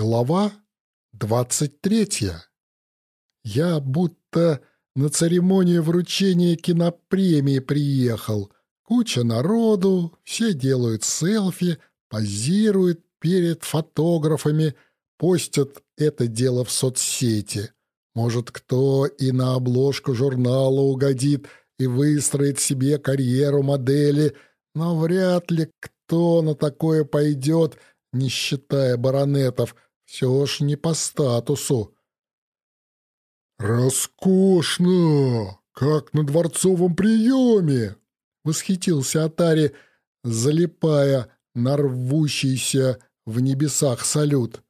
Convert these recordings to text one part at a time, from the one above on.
Глава двадцать третья. Я будто на церемонию вручения кинопремии приехал. Куча народу, все делают селфи, позируют перед фотографами, постят это дело в соцсети. Может, кто и на обложку журнала угодит и выстроит себе карьеру модели, но вряд ли кто на такое пойдет — не считая баронетов, все ж не по статусу. «Роскошно! Как на дворцовом приеме!» — восхитился Атари, залипая на рвущийся в небесах салют.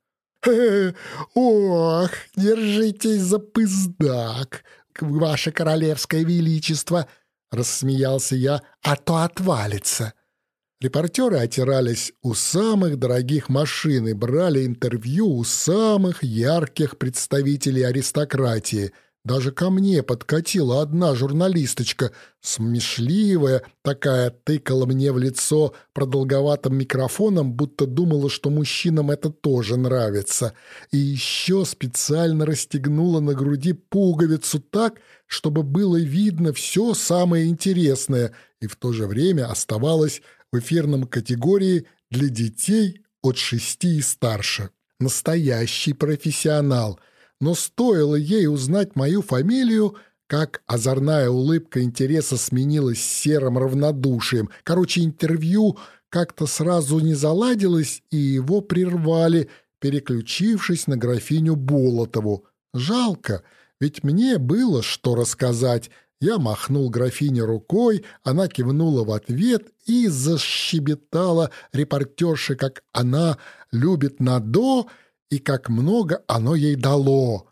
«Э, «Ох, держитесь за пыздак, ваше королевское величество!» — рассмеялся я, — «а то отвалится!» Репортеры отирались у самых дорогих машин и брали интервью у самых ярких представителей аристократии. Даже ко мне подкатила одна журналисточка, смешливая, такая тыкала мне в лицо продолговатым микрофоном, будто думала, что мужчинам это тоже нравится. И еще специально расстегнула на груди пуговицу так, чтобы было видно все самое интересное, и в то же время оставалось в эфирном категории для детей от шести и старше. Настоящий профессионал. Но стоило ей узнать мою фамилию, как озорная улыбка интереса сменилась серым равнодушием. Короче, интервью как-то сразу не заладилось, и его прервали, переключившись на графиню Болотову. Жалко, ведь мне было что рассказать, я махнул графине рукой, она кивнула в ответ и защебетала репортерши, как она любит Надо и как много оно ей дало.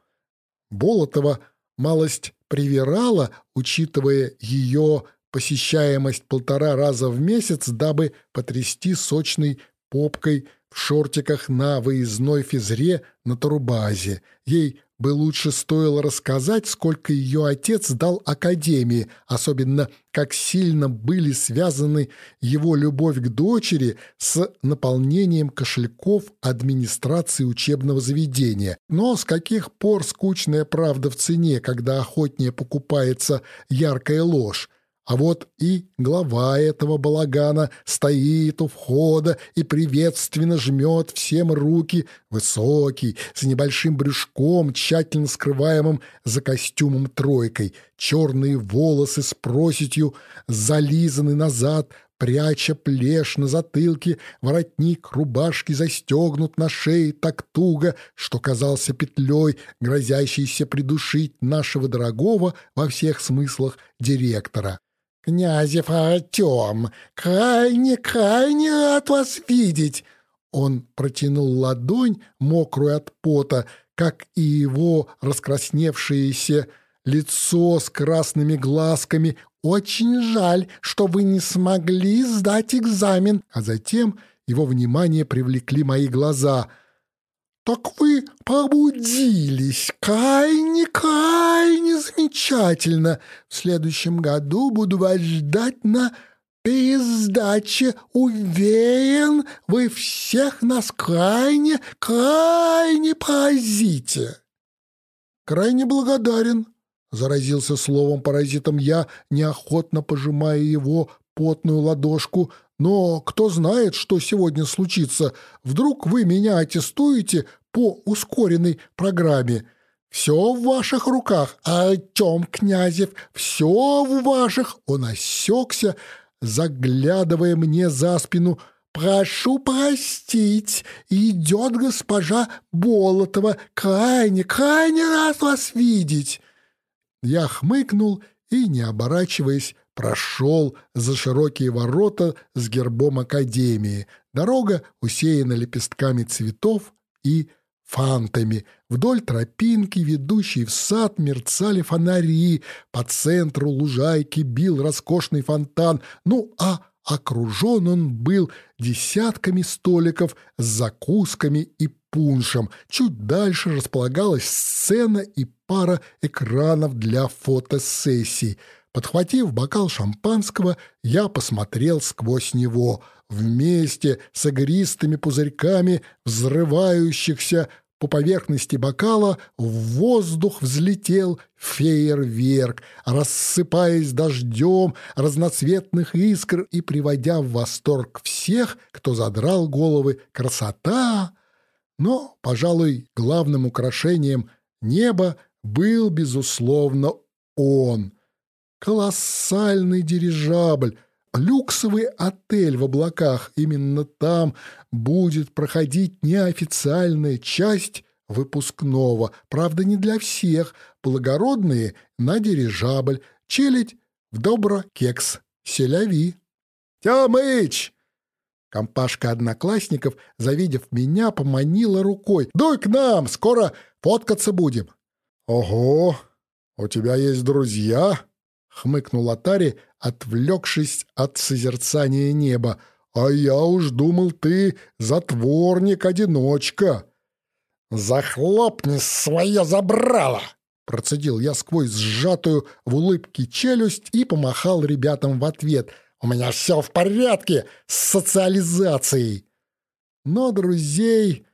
Болотова малость привирала, учитывая ее посещаемость полтора раза в месяц, дабы потрясти сочной попкой в шортиках на выездной физре на турбазе. Ей бы лучше стоило рассказать, сколько ее отец дал Академии, особенно как сильно были связаны его любовь к дочери с наполнением кошельков администрации учебного заведения. Но с каких пор скучная правда в цене, когда охотнее покупается яркая ложь? А вот и глава этого балагана стоит у входа и приветственно жмет всем руки, высокий, с небольшим брюшком, тщательно скрываемым за костюмом тройкой, черные волосы с проседью зализаны назад, пряча плешь на затылке, воротник рубашки застегнут на шее так туго, что казался петлей, грозящейся придушить нашего дорогого во всех смыслах директора. «Князев Артем, крайне, крайне рад вас видеть!» Он протянул ладонь, мокрую от пота, как и его раскрасневшееся лицо с красными глазками. «Очень жаль, что вы не смогли сдать экзамен!» А затем его внимание привлекли мои глаза — «Так вы пробудились! Крайне, крайне замечательно! В следующем году буду вас ждать на пересдаче. Уверен, вы всех нас крайне, крайне поразите!» «Крайне благодарен!» — заразился словом паразитом я, неохотно пожимая его потную ладошку — но кто знает, что сегодня случится. Вдруг вы меня аттестуете по ускоренной программе. Все в ваших руках, Артем Князев, все в ваших. Он осекся, заглядывая мне за спину. «Прошу простить, идет госпожа Болотова. Крайне, крайне рад вас видеть!» Я хмыкнул и, не оборачиваясь, прошел за широкие ворота с гербом Академии. Дорога усеяна лепестками цветов и фантами. Вдоль тропинки, ведущей в сад, мерцали фонари. По центру лужайки бил роскошный фонтан. Ну, а окружен он был десятками столиков с закусками и пуншем. Чуть дальше располагалась сцена и пара экранов для фотосессий. Подхватив бокал шампанского, я посмотрел сквозь него, вместе с игристыми пузырьками взрывающихся по поверхности бокала в воздух взлетел фейерверк, рассыпаясь дождем разноцветных искр и приводя в восторг всех, кто задрал головы «красота!». Но, пожалуй, главным украшением неба был, безусловно, он. Колоссальный дирижабль, люксовый отель в облаках. Именно там будет проходить неофициальная часть выпускного. Правда, не для всех. Благородные на дирижабль, челядь в добро кекс, селяви. «Тёмыч!» Компашка одноклассников, завидев меня, поманила рукой. «Дуй к нам, скоро фоткаться будем!» «Ого! У тебя есть друзья?» — хмыкнул Атари, отвлекшись от созерцания неба. «А я уж думал, ты затворник-одиночка!» «Захлопни свое забрало!» Процедил я сквозь сжатую в улыбке челюсть и помахал ребятам в ответ. «У меня все в порядке с социализацией!» Но друзей,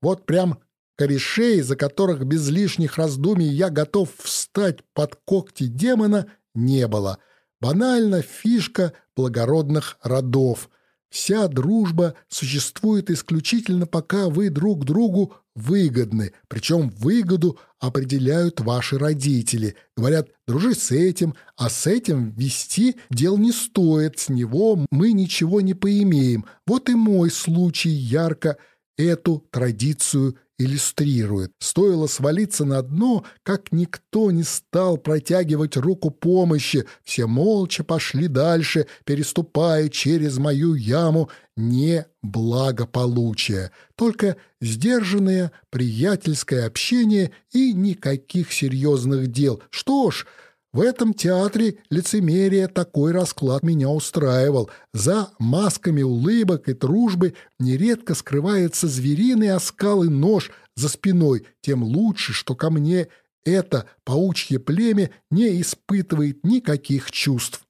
вот прям корешей, за которых без лишних раздумий я готов встать под когти демона, не было. Банально фишка благородных родов. Вся дружба существует исключительно пока вы друг другу выгодны, причем выгоду определяют ваши родители. Говорят, дружи с этим, а с этим вести дел не стоит, с него мы ничего не поимеем. Вот и мой случай ярко эту традицию иллюстрирует. Стоило свалиться на дно, как никто не стал протягивать руку помощи. Все молча пошли дальше, переступая через мою яму неблагополучия. Только сдержанное приятельское общение и никаких серьезных дел. Что ж, в этом театре лицемерия такой расклад меня устраивал. За масками улыбок и дружбы нередко скрывается звериный оскал и нож за спиной, тем лучше, что ко мне это паучье племя не испытывает никаких чувств.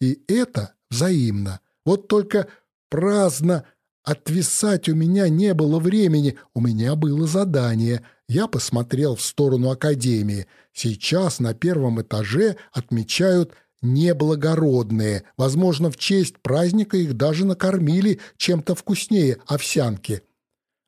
И это взаимно. Вот только праздно отвисать у меня не было времени, у меня было задание. Я посмотрел в сторону академии — Сейчас на первом этаже отмечают неблагородные. Возможно, в честь праздника их даже накормили чем-то вкуснее овсянки.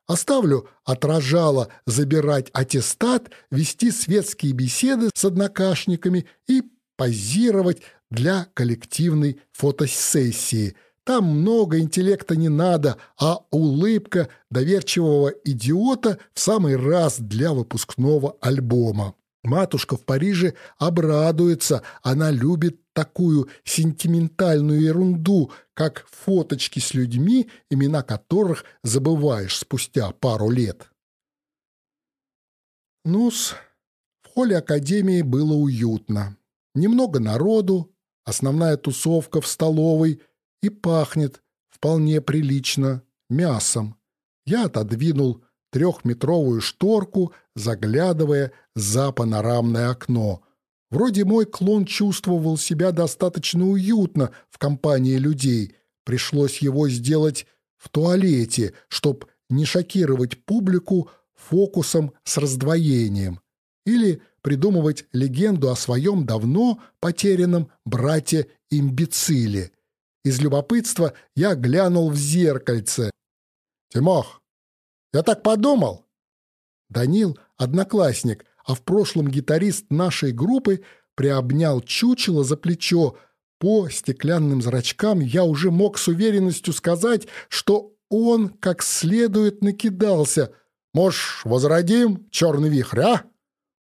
Оставлю отражало забирать аттестат, вести светские беседы с однокашниками и позировать для коллективной фотосессии. Там много интеллекта не надо, а улыбка доверчивого идиота в самый раз для выпускного альбома. Матушка в Париже обрадуется, она любит такую сентиментальную ерунду, как фоточки с людьми, имена которых забываешь спустя пару лет. Ну-с, в холле Академии было уютно. Немного народу, основная тусовка в столовой и пахнет вполне прилично мясом. Я отодвинул трехметровую шторку, заглядывая за панорамное окно. Вроде мой клон чувствовал себя достаточно уютно в компании людей. Пришлось его сделать в туалете, чтоб не шокировать публику фокусом с раздвоением. Или придумывать легенду о своем давно потерянном брате-имбециле. Из любопытства я глянул в зеркальце. «Тимох, я так подумал. Данил — одноклассник, а в прошлом гитарист нашей группы приобнял чучело за плечо. По стеклянным зрачкам я уже мог с уверенностью сказать, что он как следует накидался. Можешь, возродим черный вихрь, а?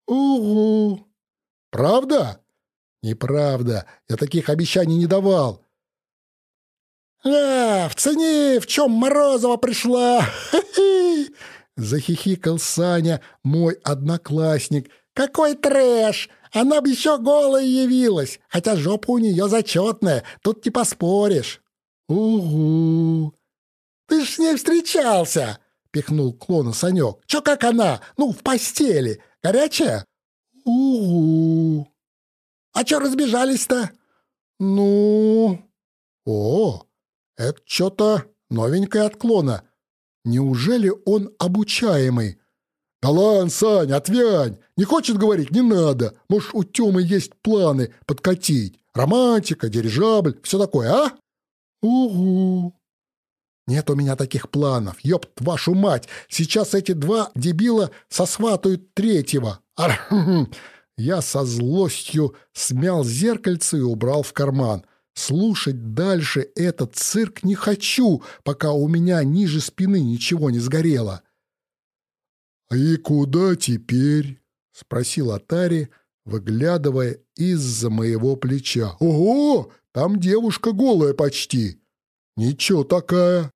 Угу. Правда? Неправда. Я таких обещаний не давал. «А, в цене, в чем Морозова пришла! Захихикал Саня, мой одноклассник. «Какой трэш! Она бы еще голая явилась, хотя жопа у нее зачетная, тут не поспоришь». «Угу!» «Ты ж с ней встречался!» — пихнул клона Санек. «Че как она? Ну, в постели. Горячая?» «Угу!» А чё разбежались-то?» «Ну...» «О, это что-то новенькое отклона. Неужели он обучаемый?» «Да ладно, Сань, отвянь! Не хочет говорить, не надо. Может, у Тёмы есть планы подкатить. Романтика, дирижабль, все такое, а?» «Угу!» «Нет у меня таких планов, ёб вашу мать! Сейчас эти два дебила сосватают третьего!» Я со злостью смял зеркальце и убрал в карман. Слушать дальше этот цирк не хочу, пока у меня ниже спины ничего не сгорело. «И куда теперь?» — спросил Атари, выглядывая из-за моего плеча. «Ого! Там девушка голая почти! Ничего такая!»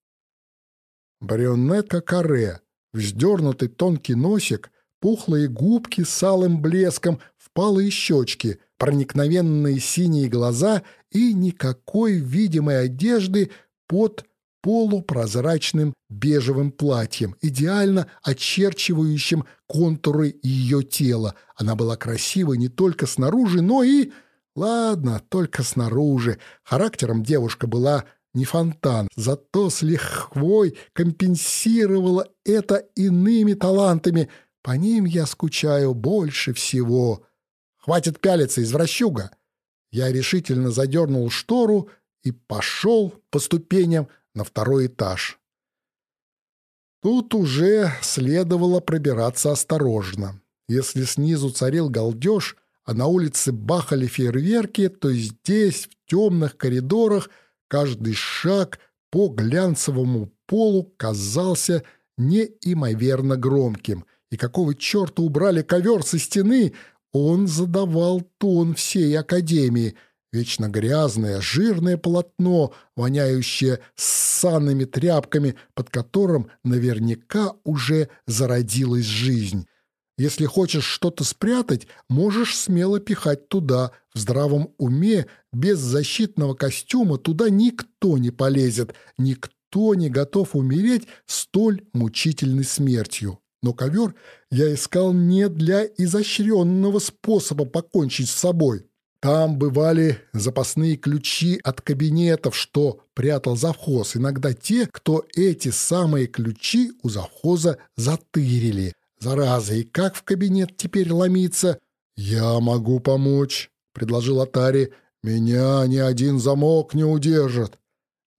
Брюнетка каре, вздернутый тонкий носик, пухлые губки с алым блеском, впалые щечки, проникновенные синие глаза и никакой видимой одежды под полупрозрачным бежевым платьем, идеально очерчивающим контуры ее тела. Она была красивой не только снаружи, но и... Ладно, только снаружи. Характером девушка была не фонтан, зато с лихвой компенсировала это иными талантами. По ним я скучаю больше всего. Хватит пялиться, извращуга. Я решительно задернул штору и пошел по ступеням на второй этаж. Тут уже следовало пробираться осторожно. Если снизу царил галдеж, а на улице бахали фейерверки, то здесь, в темных коридорах, каждый шаг по глянцевому полу казался неимоверно громким. И какого черта убрали ковер со стены, он задавал тон всей академии — Вечно грязное, жирное полотно, воняющее ссанными тряпками, под которым наверняка уже зародилась жизнь. Если хочешь что-то спрятать, можешь смело пихать туда. В здравом уме, без защитного костюма, туда никто не полезет, никто не готов умереть столь мучительной смертью. Но ковер я искал не для изощренного способа покончить с собой. Там бывали запасные ключи от кабинетов, что прятал завхоз. Иногда те, кто эти самые ключи у завхоза затырили. Зараза, и как в кабинет теперь ломиться? «Я могу помочь», — предложил Атари. «Меня ни один замок не удержит».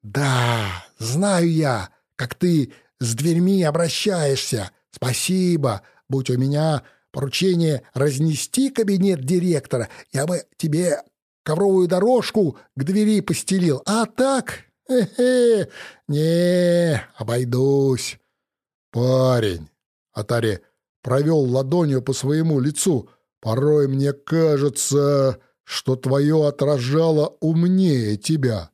«Да, знаю я, как ты с дверьми обращаешься. Спасибо. Будь у меня поручение разнести кабинет директора, я бы тебе ковровую дорожку к двери постелил. А так, хе-хе, не, обойдусь. Парень, Атари провел ладонью по своему лицу. Порой мне кажется, что твое отражало умнее тебя.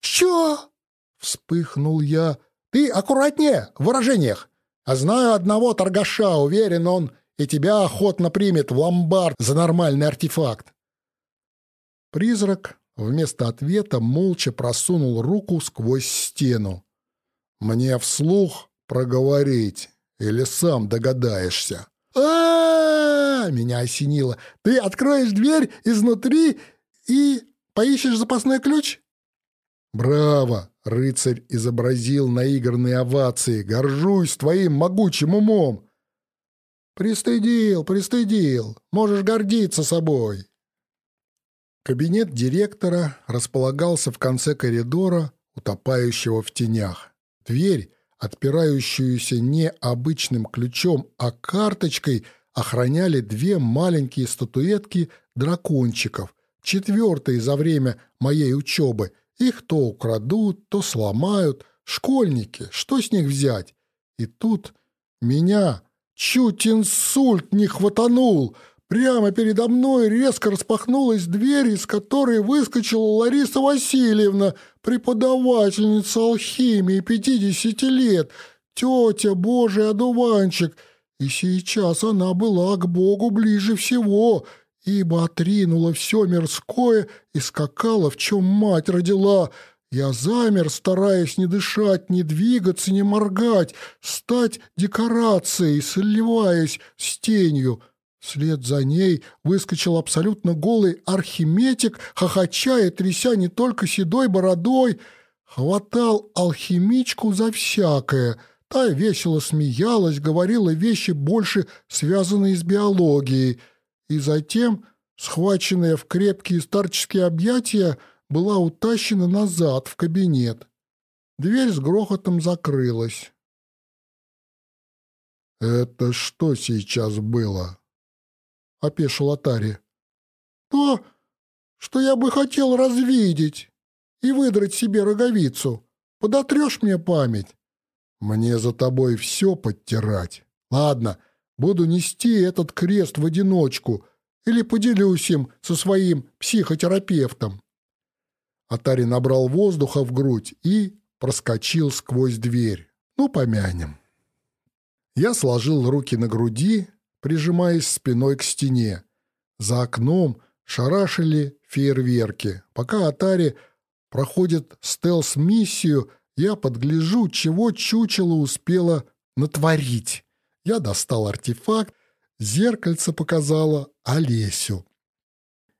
«Что?» — вспыхнул я. «Ты аккуратнее в выражениях. А знаю одного торгаша, уверен, он и тебя охотно примет в ломбард за нормальный артефакт. Призрак вместо ответа молча просунул руку сквозь стену. «Мне вслух проговорить, или сам догадаешься?» а, Меня осенило. «Ты откроешь дверь изнутри и поищешь запасной ключ?» «Браво!» — рыцарь изобразил наигранные овации. «Горжусь твоим могучим умом!» «Пристыдил, пристыдил. Можешь гордиться собой». Кабинет директора располагался в конце коридора, утопающего в тенях. Дверь, отпирающуюся не обычным ключом, а карточкой, охраняли две маленькие статуэтки дракончиков, четвертые за время моей учебы. Их то украдут, то сломают. Школьники, что с них взять? И тут меня Чуть инсульт не хватанул. Прямо передо мной резко распахнулась дверь, из которой выскочила Лариса Васильевна, преподавательница алхимии, пятидесяти лет, тетя Божий одуванчик. И сейчас она была к Богу ближе всего, ибо отринула все мирское и скакала, в чем мать родила — я замер, стараясь не дышать, не двигаться, не моргать, стать декорацией, сливаясь с тенью. Вслед за ней выскочил абсолютно голый архиметик, хохоча и тряся не только седой бородой, хватал алхимичку за всякое. Та весело смеялась, говорила вещи больше связанные с биологией. И затем, схваченная в крепкие старческие объятия, была утащена назад в кабинет. Дверь с грохотом закрылась. «Это что сейчас было?» — опешил Атари. «То, что я бы хотел развидеть и выдрать себе роговицу. Подотрешь мне память?» «Мне за тобой все подтирать. Ладно, буду нести этот крест в одиночку или поделюсь им со своим психотерапевтом». Атари набрал воздуха в грудь и проскочил сквозь дверь. «Ну, помянем». Я сложил руки на груди, прижимаясь спиной к стене. За окном шарашили фейерверки. Пока Атари проходит стелс-миссию, я подгляжу, чего чучело успело натворить. Я достал артефакт, зеркальце показало Олесю.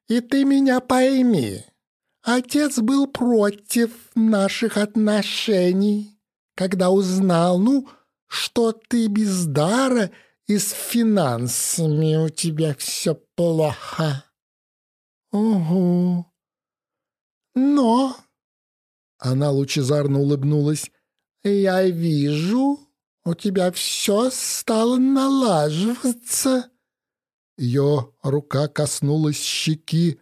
«И ты меня пойми, отец был против наших отношений, когда узнал, ну, что ты без дара и с финансами у тебя все плохо. Угу. Но, она лучезарно улыбнулась, я вижу, у тебя все стало налаживаться. Ее рука коснулась щеки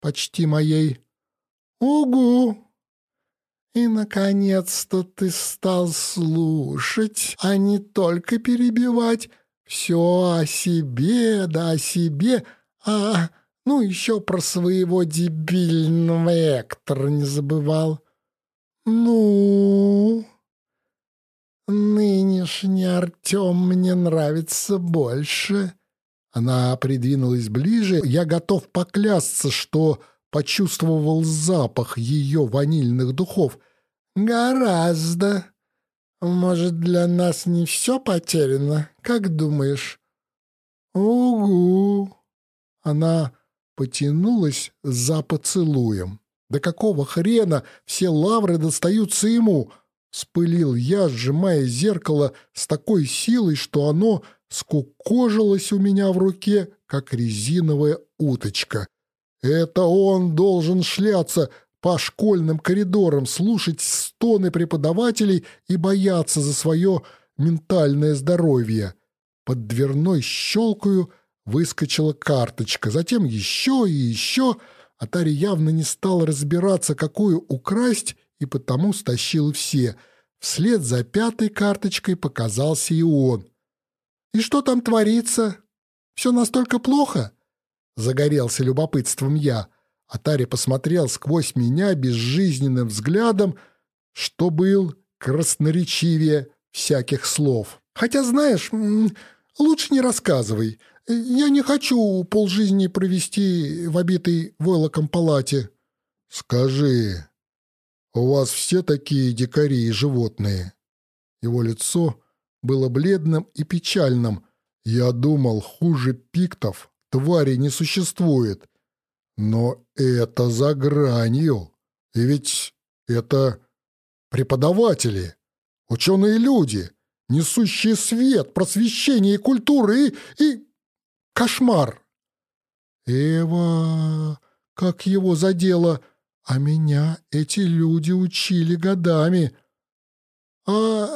почти моей. Угу. И, наконец-то, ты стал слушать, а не только перебивать. Все о себе, да о себе, а, ну, еще про своего дебильного Эктора не забывал. Ну, нынешний Артем мне нравится больше. Она придвинулась ближе. Я готов поклясться, что почувствовал запах ее ванильных духов. «Гораздо. Может, для нас не все потеряно, как думаешь?» «Угу!» Она потянулась за поцелуем. «Да какого хрена все лавры достаются ему?» Спылил я, сжимая зеркало с такой силой, что оно скукожилось у меня в руке, как резиновая уточка. Это он должен шляться по школьным коридорам, слушать стоны преподавателей и бояться за свое ментальное здоровье. Под дверной щелкаю выскочила карточка, затем еще и еще. Атари явно не стал разбираться, какую украсть, и потому стащил все. Вслед за пятой карточкой показался и он. «И что там творится? Все настолько плохо?» Загорелся любопытством я. Атари посмотрел сквозь меня безжизненным взглядом, что был красноречивее всяких слов. «Хотя, знаешь, лучше не рассказывай. Я не хочу полжизни провести в обитой войлоком палате». «Скажи, у вас все такие дикари и животные?» Его лицо было бледным и печальным. Я думал, хуже пиктов твари не существует. Но это за гранью. И ведь это преподаватели, ученые люди, несущие свет, просвещение и культуры и... и... кошмар. Эва, как его задело, а меня эти люди учили годами. А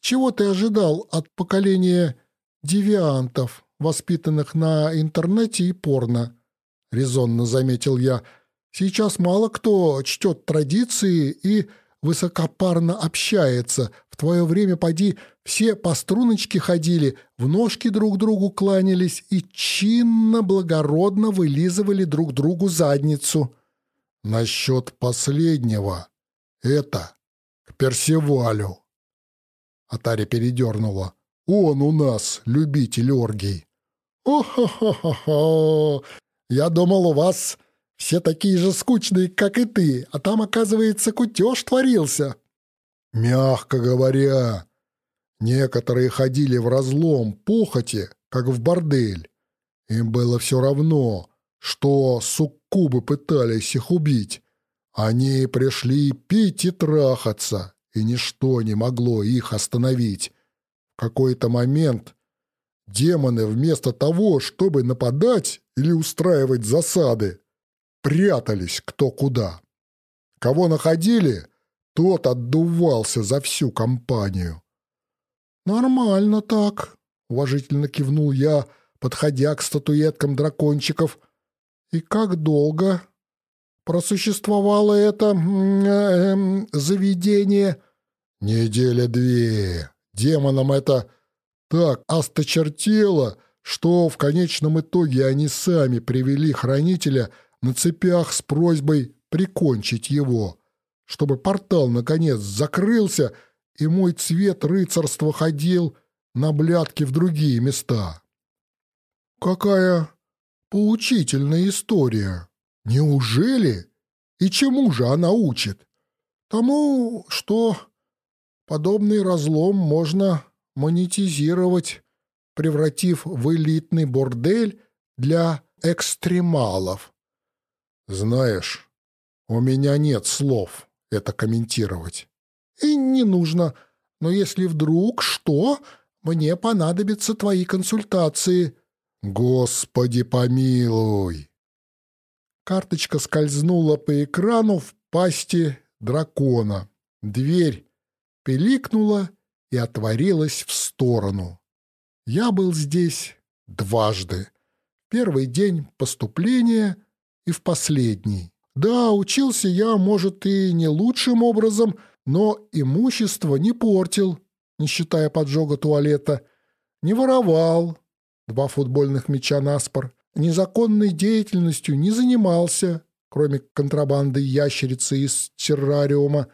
чего ты ожидал от поколения девиантов? воспитанных на интернете и порно», — резонно заметил я. «Сейчас мало кто чтет традиции и высокопарно общается. В твое время, поди, все по струночке ходили, в ножки друг другу кланялись и чинно-благородно вылизывали друг другу задницу». «Насчет последнего. Это к Персивалю». Атари передернула. «Он у нас любитель оргий». «О-хо-хо-хо-хо! Я думал, у вас все такие же скучные, как и ты, а там, оказывается, кутеж творился». «Мягко говоря, некоторые ходили в разлом похоти, как в бордель. Им было все равно, что суккубы пытались их убить. Они пришли пить и трахаться, и ничто не могло их остановить. В какой-то момент демоны вместо того, чтобы нападать или устраивать засады, прятались кто куда. Кого находили, тот отдувался за всю компанию. «Нормально так», — уважительно кивнул я, подходя к статуэткам дракончиков. «И как долго просуществовало это э, заведение?» «Неделя две. Демонам это так осточертело, что в конечном итоге они сами привели хранителя на цепях с просьбой прикончить его, чтобы портал наконец закрылся, и мой цвет рыцарства ходил на блядки в другие места. Какая поучительная история. Неужели? И чему же она учит? Тому, что подобный разлом можно монетизировать, превратив в элитный бордель для экстремалов. Знаешь, у меня нет слов это комментировать. И не нужно. Но если вдруг что, мне понадобятся твои консультации. Господи помилуй! Карточка скользнула по экрану в пасти дракона. Дверь пиликнула и отворилась в сторону. Я был здесь дважды. Первый день поступления и в последний. Да, учился я, может, и не лучшим образом, но имущество не портил, не считая поджога туалета, не воровал, два футбольных мяча на спор, незаконной деятельностью не занимался, кроме контрабанды ящерицы из террариума.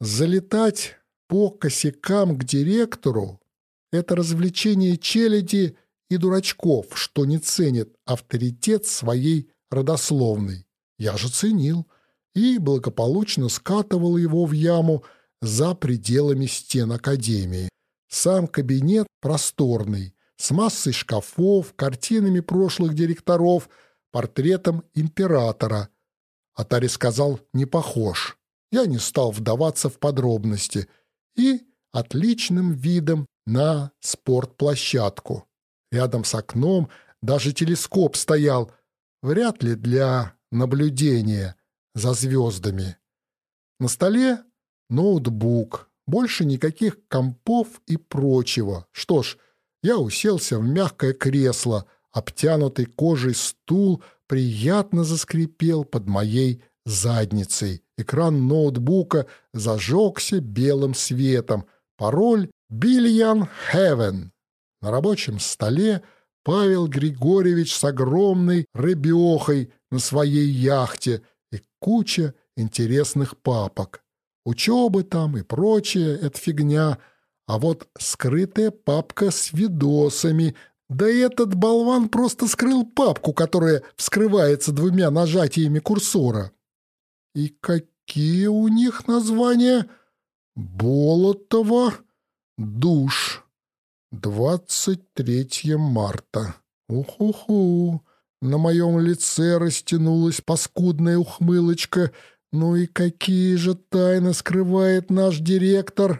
Залетать по косякам к директору — это развлечение челяди и дурачков, что не ценит авторитет своей родословной. Я же ценил и благополучно скатывал его в яму за пределами стен Академии. Сам кабинет просторный, с массой шкафов, картинами прошлых директоров, портретом императора. Атари сказал «не похож». Я не стал вдаваться в подробности. И отличным видом на спортплощадку. Рядом с окном даже телескоп стоял, вряд ли для наблюдения за звездами. На столе ноутбук, больше никаких компов и прочего. Что ж, я уселся в мягкое кресло, обтянутый кожей стул приятно заскрипел под моей задницей. Экран ноутбука зажегся белым светом. Пароль «Бильян Хевен». На рабочем столе Павел Григорьевич с огромной рыбехой на своей яхте и куча интересных папок. Учебы там и прочее — это фигня. А вот скрытая папка с видосами. Да этот болван просто скрыл папку, которая вскрывается двумя нажатиями курсора. И какие у них названия? Болотова, душ. 23 марта. Уху-ху. На моем лице растянулась паскудная ухмылочка. Ну и какие же тайны скрывает наш директор?